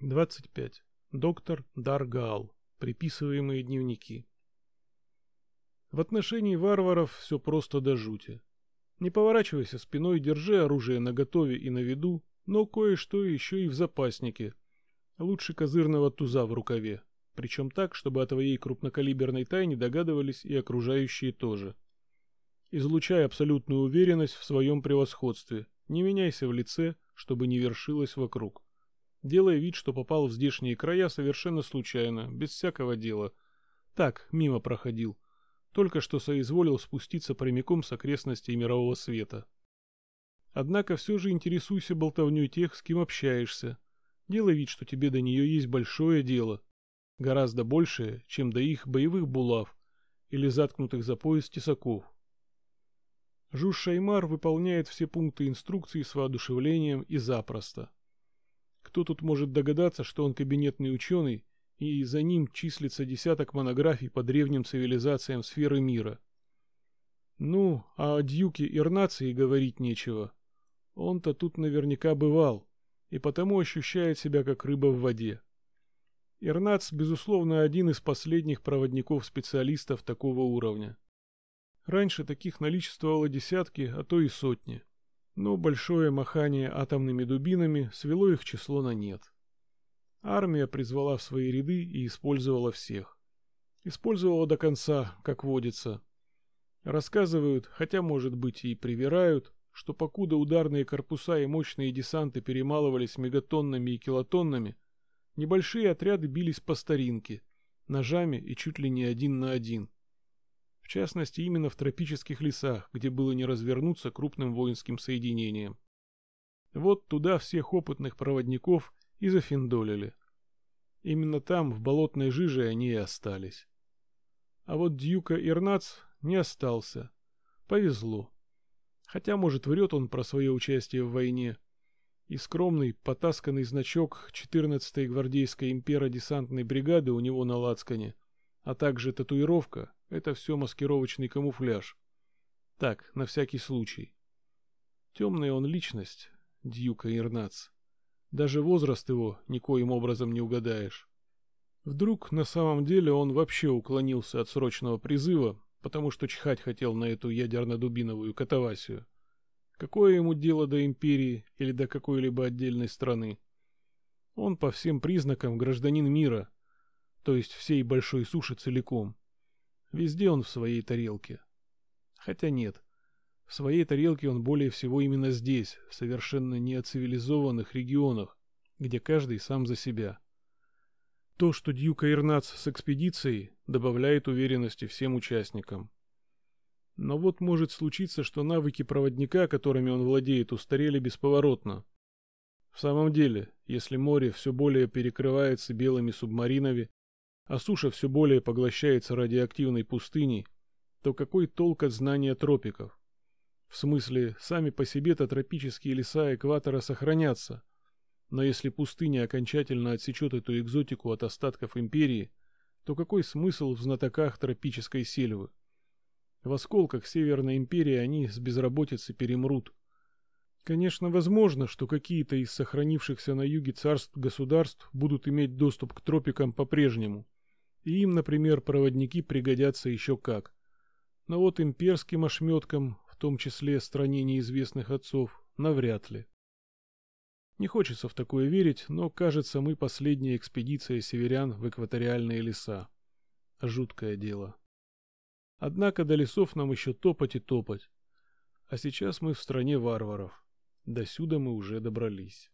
25. Доктор Даргал. Приписываемые дневники. В отношении варваров все просто до жути. Не поворачивайся спиной, держи оружие наготове и на виду, но кое-что еще и в запаснике. Лучше козырного туза в рукаве. Причем так, чтобы о твоей крупнокалиберной тайне догадывались и окружающие тоже. Излучай абсолютную уверенность в своем превосходстве. Не меняйся в лице, чтобы не вершилось вокруг делая вид, что попал в здешние края совершенно случайно, без всякого дела. Так, мимо проходил. Только что соизволил спуститься прямиком с окрестностей мирового света. Однако все же интересуйся болтовней тех, с кем общаешься. Делай вид, что тебе до нее есть большое дело. Гораздо большее, чем до их боевых булав или заткнутых за пояс тесаков. Жуж Шаймар выполняет все пункты инструкции с воодушевлением и запросто. Кто тут может догадаться, что он кабинетный ученый, и за ним числится десяток монографий по древним цивилизациям сферы мира? Ну, а о Дьюке Ирнации говорить нечего. Он-то тут наверняка бывал, и потому ощущает себя как рыба в воде. Ирнац, безусловно, один из последних проводников-специалистов такого уровня. Раньше таких наличествовало десятки, а то и сотни но большое махание атомными дубинами свело их число на нет. Армия призвала в свои ряды и использовала всех. Использовала до конца, как водится. Рассказывают, хотя, может быть, и привирают, что покуда ударные корпуса и мощные десанты перемалывались мегатоннами и килотоннами, небольшие отряды бились по старинке, ножами и чуть ли не один на один частности именно в тропических лесах, где было не развернуться крупным воинским соединением. Вот туда всех опытных проводников и зафиндолили. Именно там, в болотной жиже, они и остались. А вот Дьюка Ирнац не остался. Повезло. Хотя, может, врет он про свое участие в войне. И скромный, потасканный значок 14-й гвардейской имперо-десантной бригады у него на лацкане, а также татуировка, это все маскировочный камуфляж. Так, на всякий случай. Темная он личность, Дьюка Ирнац. Даже возраст его никоим образом не угадаешь. Вдруг на самом деле он вообще уклонился от срочного призыва, потому что чхать хотел на эту ядерно-дубиновую катавасию. Какое ему дело до империи или до какой-либо отдельной страны? Он по всем признакам гражданин мира, то есть всей большой суши целиком. Везде он в своей тарелке. Хотя нет. В своей тарелке он более всего именно здесь, в совершенно неоцивилизованных регионах, где каждый сам за себя. То, что Дьюка Ирнац с экспедицией, добавляет уверенности всем участникам. Но вот может случиться, что навыки проводника, которыми он владеет, устарели бесповоротно. В самом деле, если море все более перекрывается белыми субмаринами, а суша все более поглощается радиоактивной пустыней, то какой толк от знания тропиков? В смысле, сами по себе-то тропические леса экватора сохранятся. Но если пустыня окончательно отсечет эту экзотику от остатков империи, то какой смысл в знатоках тропической сельвы? В осколках Северной империи они с безработицы перемрут. Конечно, возможно, что какие-то из сохранившихся на юге царств государств будут иметь доступ к тропикам по-прежнему и им, например, проводники пригодятся еще как. Но вот имперским ошметкам, в том числе стране неизвестных отцов, навряд ли. Не хочется в такое верить, но, кажется, мы последняя экспедиция северян в экваториальные леса. Жуткое дело. Однако до лесов нам еще топать и топать. А сейчас мы в стране варваров. До сюда мы уже добрались.